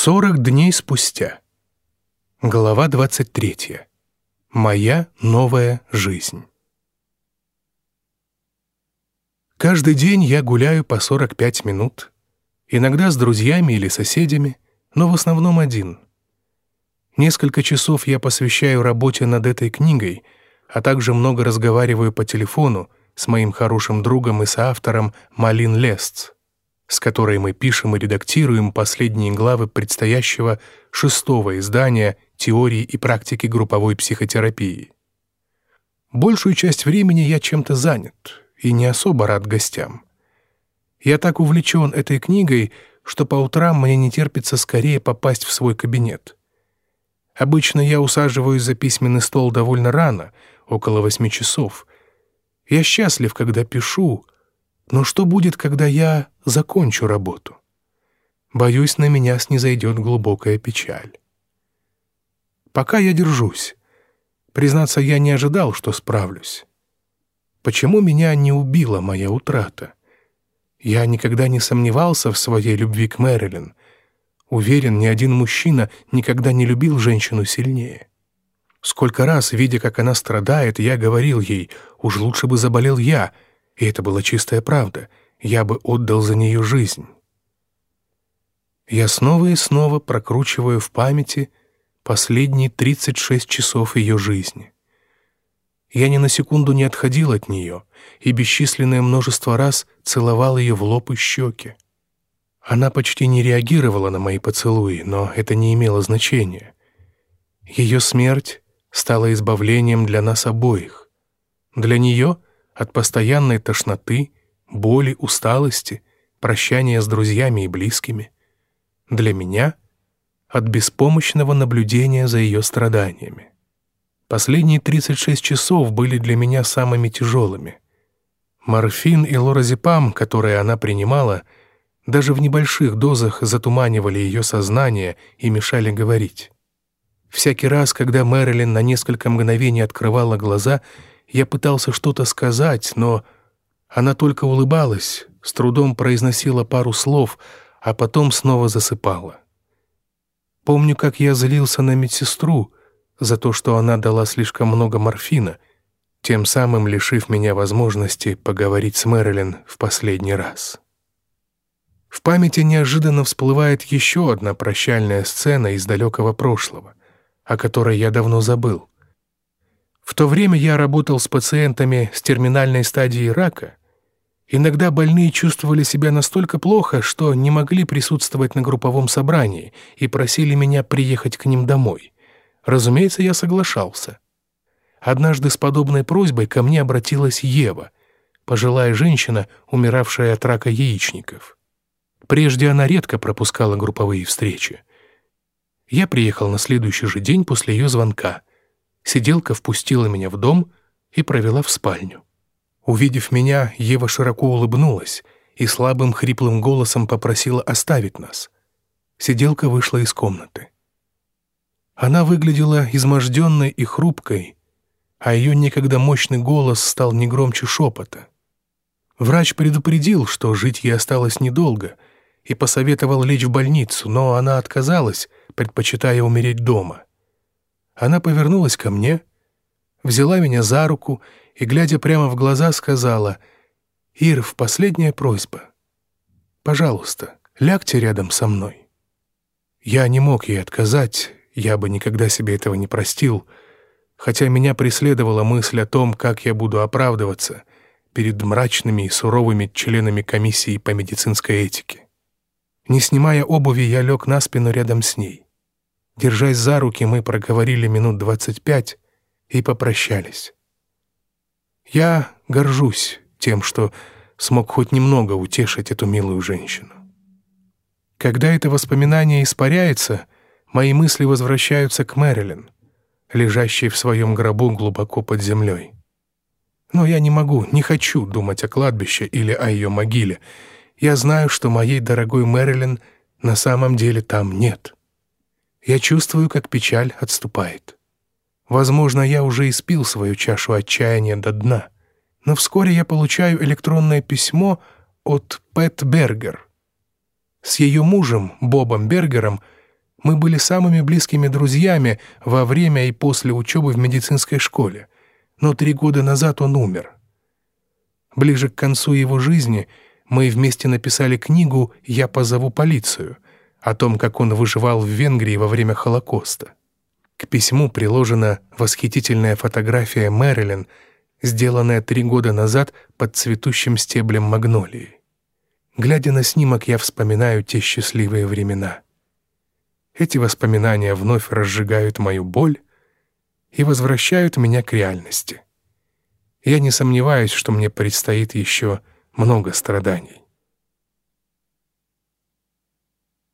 Сорок дней спустя. Глава 23. Моя новая жизнь. Каждый день я гуляю по 45 минут, иногда с друзьями или соседями, но в основном один. Несколько часов я посвящаю работе над этой книгой, а также много разговариваю по телефону с моим хорошим другом и соавтором Малин Лестц с которой мы пишем и редактируем последние главы предстоящего шестого издания «Теории и практики групповой психотерапии». Большую часть времени я чем-то занят и не особо рад гостям. Я так увлечен этой книгой, что по утрам мне не терпится скорее попасть в свой кабинет. Обычно я усаживаюсь за письменный стол довольно рано, около восьми часов. Я счастлив, когда пишу, но что будет, когда я закончу работу? Боюсь, на меня снизойдет глубокая печаль. Пока я держусь. Признаться, я не ожидал, что справлюсь. Почему меня не убила моя утрата? Я никогда не сомневался в своей любви к Мэрилин. Уверен, ни один мужчина никогда не любил женщину сильнее. Сколько раз, видя, как она страдает, я говорил ей, уж лучше бы заболел я — и это была чистая правда. Я бы отдал за нее жизнь. Я снова и снова прокручиваю в памяти последние 36 часов ее жизни. Я ни на секунду не отходил от нее и бесчисленное множество раз целовал ее в лоб и щеки. Она почти не реагировала на мои поцелуи, но это не имело значения. Ее смерть стала избавлением для нас обоих. Для нее — от постоянной тошноты, боли, усталости, прощания с друзьями и близкими. Для меня — от беспомощного наблюдения за ее страданиями. Последние 36 часов были для меня самыми тяжелыми. Морфин и лоразепам, которые она принимала, даже в небольших дозах затуманивали ее сознание и мешали говорить. Всякий раз, когда Мэрилин на несколько мгновений открывала глаза — я пытался что-то сказать, но она только улыбалась, с трудом произносила пару слов, а потом снова засыпала. Помню, как я злился на медсестру за то, что она дала слишком много морфина, тем самым лишив меня возможности поговорить с Мэрилин в последний раз. В памяти неожиданно всплывает еще одна прощальная сцена из далекого прошлого, о которой я давно забыл. В то время я работал с пациентами с терминальной стадией рака. Иногда больные чувствовали себя настолько плохо, что не могли присутствовать на групповом собрании и просили меня приехать к ним домой. Разумеется, я соглашался. Однажды с подобной просьбой ко мне обратилась Ева, пожилая женщина, умиравшая от рака яичников. Прежде она редко пропускала групповые встречи. Я приехал на следующий же день после ее звонка — Сиделка впустила меня в дом и провела в спальню. Увидев меня, Ева широко улыбнулась и слабым хриплым голосом попросила оставить нас. Сиделка вышла из комнаты. Она выглядела изможденной и хрупкой, а ее некогда мощный голос стал не громче шепота. Врач предупредил, что жить ей осталось недолго, и посоветовал лечь в больницу, но она отказалась, предпочитая умереть дома. Она повернулась ко мне, взяла меня за руку и, глядя прямо в глаза, сказала, «Ирв, последняя просьба. Пожалуйста, лягте рядом со мной». Я не мог ей отказать, я бы никогда себе этого не простил, хотя меня преследовала мысль о том, как я буду оправдываться перед мрачными и суровыми членами комиссии по медицинской этике. Не снимая обуви, я лег на спину рядом с ней. Держась за руки, мы проговорили минут двадцать пять и попрощались. Я горжусь тем, что смог хоть немного утешить эту милую женщину. Когда это воспоминание испаряется, мои мысли возвращаются к Мэрилин, лежащей в своем гробу глубоко под землей. Но я не могу, не хочу думать о кладбище или о ее могиле. Я знаю, что моей дорогой Мэрилин на самом деле там нет. Я чувствую, как печаль отступает. Возможно, я уже испил свою чашу отчаяния до дна, но вскоре я получаю электронное письмо от Пэт Бергер. С ее мужем, Бобом Бергером, Мы были самыми близкими друзьями во время и после учебы в медицинской школе, но три года назад он умер. Ближе к концу его жизни мы вместе написали книгу «Я позову полицию» о том, как он выживал в Венгрии во время Холокоста. К письму приложена восхитительная фотография Мэрилин, сделанная три года назад под цветущим стеблем магнолии. Глядя на снимок, я вспоминаю те счастливые времена. Эти воспоминания вновь разжигают мою боль и возвращают меня к реальности. Я не сомневаюсь, что мне предстоит еще много страданий.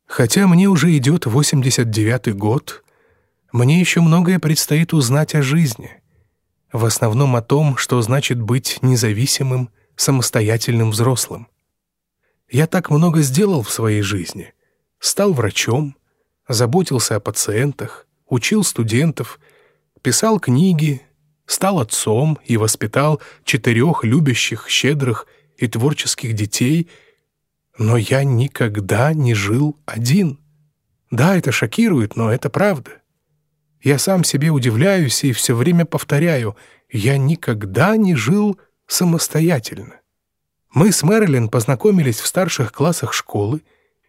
Хотя мне уже идет 89-й год, мне еще многое предстоит узнать о жизни. В основном о том, что значит быть независимым, самостоятельным взрослым. Я так много сделал в своей жизни. Стал врачом, заботился о пациентах, учил студентов, писал книги, стал отцом и воспитал четырех любящих, щедрых и творческих детей, но я никогда не жил один. Да, это шокирует, но это правда. Я сам себе удивляюсь и все время повторяю, я никогда не жил самостоятельно. Мы с Мэрилин познакомились в старших классах школы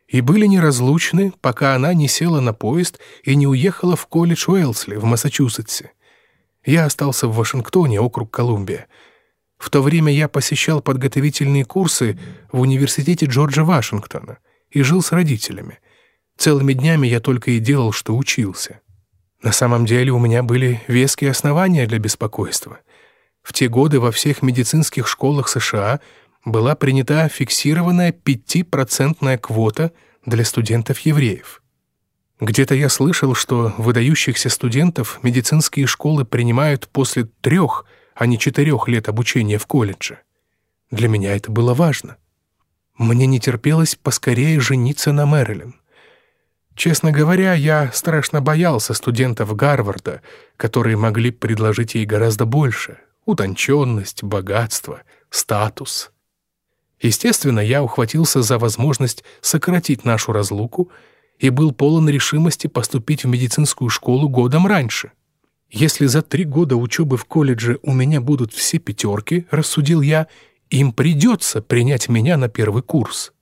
и были неразлучны, пока она не села на поезд и не уехала в колледж Уэлсли в Массачусетсе. Я остался в Вашингтоне, округ Колумбия. В то время я посещал подготовительные курсы в университете Джорджа Вашингтона и жил с родителями. Целыми днями я только и делал, что учился. На самом деле у меня были веские основания для беспокойства. В те годы во всех медицинских школах США была принята фиксированная 5% квота для студентов-евреев. Где-то я слышал, что выдающихся студентов медицинские школы принимают после трех, а не четырех лет обучения в колледже. Для меня это было важно. Мне не терпелось поскорее жениться на Мэрилин. Честно говоря, я страшно боялся студентов Гарварда, которые могли предложить ей гораздо больше — утонченность, богатство, статус. Естественно, я ухватился за возможность сократить нашу разлуку и был полон решимости поступить в медицинскую школу годом раньше. Если за три года учебы в колледже у меня будут все пятерки, рассудил я, им придется принять меня на первый курс.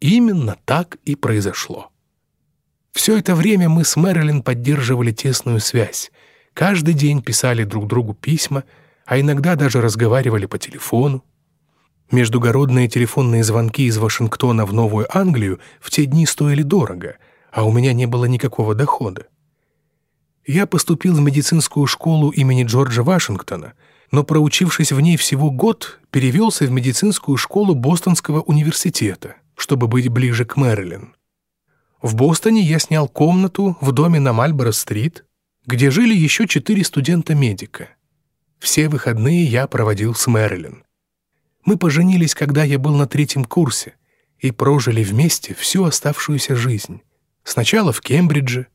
Именно так и произошло. Все это время мы с Мэрилин поддерживали тесную связь. Каждый день писали друг другу письма, а иногда даже разговаривали по телефону. Междугородные телефонные звонки из Вашингтона в Новую Англию в те дни стоили дорого, а у меня не было никакого дохода. Я поступил в медицинскую школу имени Джорджа Вашингтона, но, проучившись в ней всего год, перевелся в медицинскую школу Бостонского университета, чтобы быть ближе к Мэрилин. В Бостоне я снял комнату в доме на Мальборо-стрит, где жили еще четыре студента-медика. Все выходные я проводил с Мэрилин. Мы поженились, когда я был на третьем курсе, и прожили вместе всю оставшуюся жизнь. Сначала в Кембридже,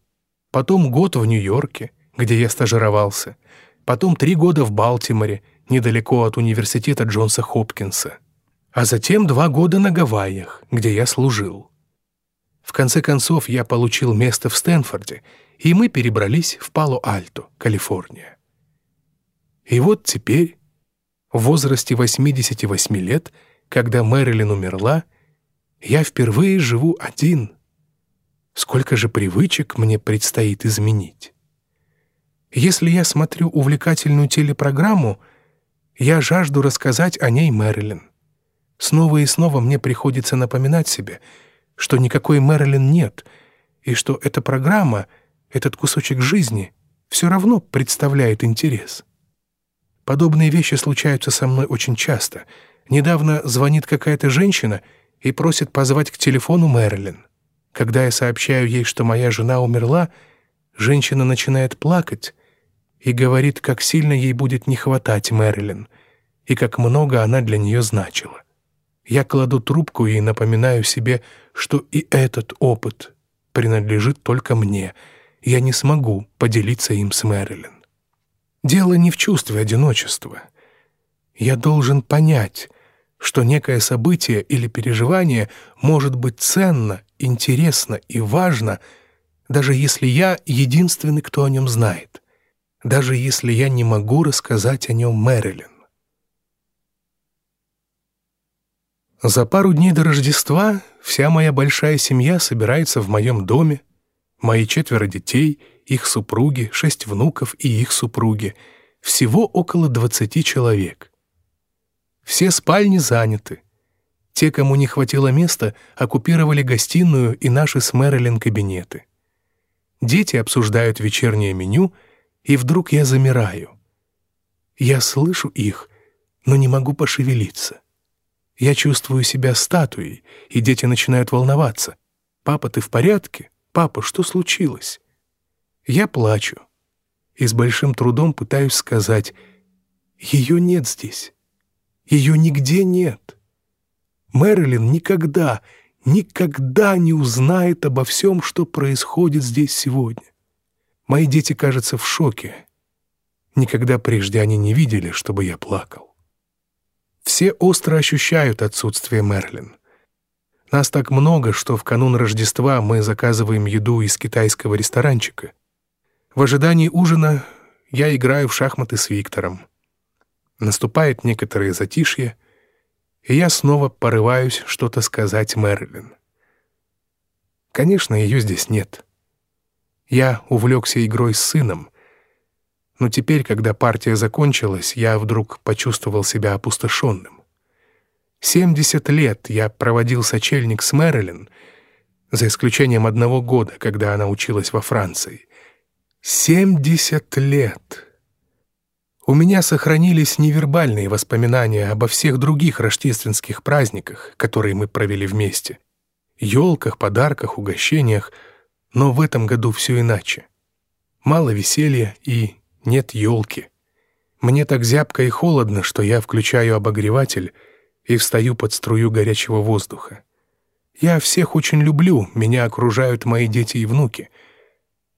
потом год в Нью-Йорке, где я стажировался, потом три года в Балтиморе, недалеко от университета Джонса Хопкинса, а затем два года на Гавайях, где я служил. В конце концов, я получил место в Стэнфорде, и мы перебрались в Пало-Альто, Калифорния. И вот теперь, в возрасте 88 лет, когда Мэрилин умерла, я впервые живу один. Сколько же привычек мне предстоит изменить? Если я смотрю увлекательную телепрограмму, я жажду рассказать о ней Мэрилин. Снова и снова мне приходится напоминать себе — что никакой Мэрилин нет, и что эта программа, этот кусочек жизни все равно представляет интерес. Подобные вещи случаются со мной очень часто. Недавно звонит какая-то женщина и просит позвать к телефону Мэрилин. Когда я сообщаю ей, что моя жена умерла, женщина начинает плакать и говорит, как сильно ей будет не хватать Мэрилин и как много она для нее значила. Я кладу трубку и напоминаю себе, что и этот опыт принадлежит только мне. Я не смогу поделиться им с Мэрилин. Дело не в чувстве одиночества. Я должен понять, что некое событие или переживание может быть ценно, интересно и важно, даже если я единственный, кто о нем знает, даже если я не могу рассказать о нем Мэрилин. За пару дней до Рождества вся моя большая семья собирается в моем доме, мои четверо детей, их супруги, шесть внуков и их супруги, всего около двадцати человек. Все спальни заняты. Те, кому не хватило места, оккупировали гостиную и наши с Мэрилин кабинеты. Дети обсуждают вечернее меню, и вдруг я замираю. Я слышу их, но не могу пошевелиться. Я чувствую себя статуей, и дети начинают волноваться. «Папа, ты в порядке? Папа, что случилось?» Я плачу и с большим трудом пытаюсь сказать «Ее нет здесь. Ее нигде нет». Мэрилин никогда, никогда не узнает обо всем, что происходит здесь сегодня. Мои дети, кажется, в шоке. Никогда прежде они не видели, чтобы я плакал. Все остро ощущают отсутствие Мерлин. Нас так много, что в канун Рождества мы заказываем еду из китайского ресторанчика. В ожидании ужина я играю в шахматы с Виктором. Наступает некоторое затишье, и я снова порываюсь что-то сказать Мерлин. Конечно, ее здесь нет. Я увлекся игрой с сыном, но теперь, когда партия закончилась, я вдруг почувствовал себя опустошенным. Семьдесят лет я проводил сочельник с Мэрилин, за исключением одного года, когда она училась во Франции. Семьдесят лет! У меня сохранились невербальные воспоминания обо всех других рождественских праздниках, которые мы провели вместе. Елках, подарках, угощениях, но в этом году все иначе. Мало веселья и нет елки. Мне так зябко и холодно, что я включаю обогреватель и встаю под струю горячего воздуха. Я всех очень люблю, меня окружают мои дети и внуки,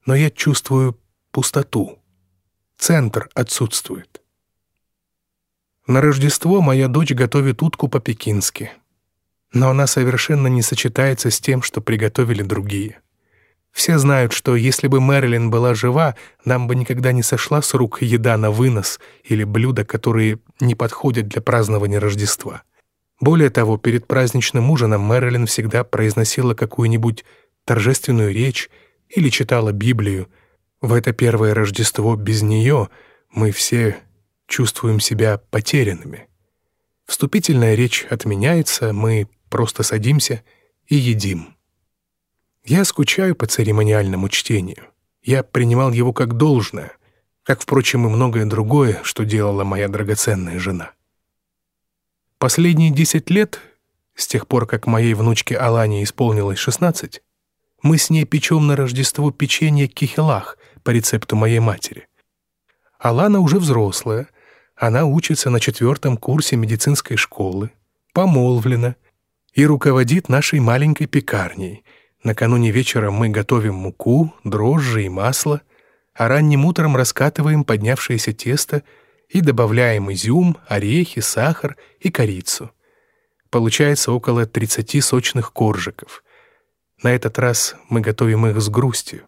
но я чувствую пустоту. Центр отсутствует. На Рождество моя дочь готовит утку по-пекински, но она совершенно не сочетается с тем, что приготовили другие. Все знают, что если бы Мэрилин была жива, нам бы никогда не сошла с рук еда на вынос или блюда, которые не подходят для празднования Рождества. Более того, перед праздничным ужином Мэрилин всегда произносила какую-нибудь торжественную речь или читала Библию — в это первое Рождество без нее мы все чувствуем себя потерянными. Вступительная речь отменяется, мы просто садимся и едим. Я скучаю по церемониальному чтению. Я принимал его как должное, как, впрочем, и многое другое, что делала моя драгоценная жена. Последние десять лет, с тех пор, как моей внучке Алане исполнилось шестнадцать, мы с ней печем на Рождество печенье кихелах по рецепту моей матери. Алана уже взрослая, она учится на четвертом курсе медицинской школы, помолвлена и руководит нашей маленькой пекарней. Накануне вечера мы готовим муку, дрожжи и масло, а ранним утром раскатываем поднявшееся тесто и добавляем изюм, орехи, сахар и корицу. Получается около 30 сочных коржиков. На этот раз мы готовим их с грустью.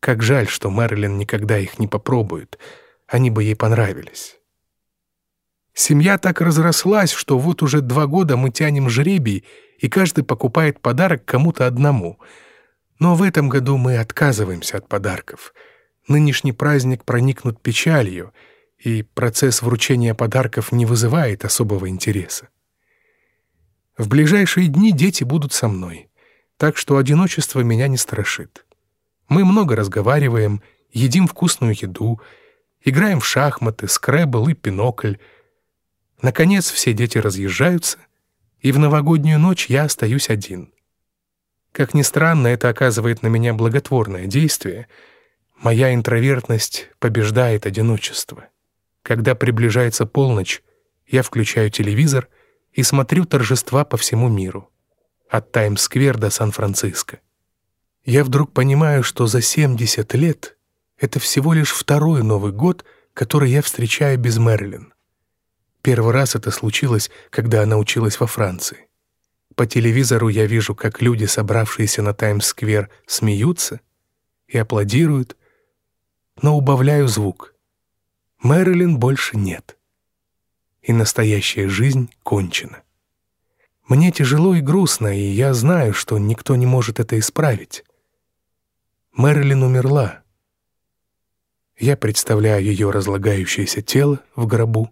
Как жаль, что Мэрилин никогда их не попробует. Они бы ей понравились. Семья так разрослась, что вот уже два года мы тянем жребий, и каждый покупает подарок кому-то одному. Но в этом году мы отказываемся от подарков. Нынешний праздник проникнут печалью, и процесс вручения подарков не вызывает особого интереса. В ближайшие дни дети будут со мной, так что одиночество меня не страшит. Мы много разговариваем, едим вкусную еду, играем в шахматы, скрэбл и пинокль. Наконец все дети разъезжаются, и в новогоднюю ночь я остаюсь один. Как ни странно, это оказывает на меня благотворное действие. Моя интровертность побеждает одиночество. Когда приближается полночь, я включаю телевизор и смотрю торжества по всему миру. От Таймс-сквер до Сан-Франциско я вдруг понимаю, что за 70 лет это всего лишь второй Новый год, который я встречаю без Мерлин. Первый раз это случилось, когда она училась во Франции. По телевизору я вижу, как люди, собравшиеся на Таймс-сквер, смеются, и аплодируют, но убавляю звук. Мэрилин больше нет. И настоящая жизнь кончена. Мне тяжело и грустно, и я знаю, что никто не может это исправить. Мэрилин умерла. Я представляю ее разлагающееся тело в гробу.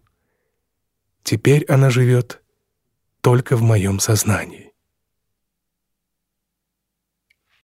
Теперь она живет только в моем сознании.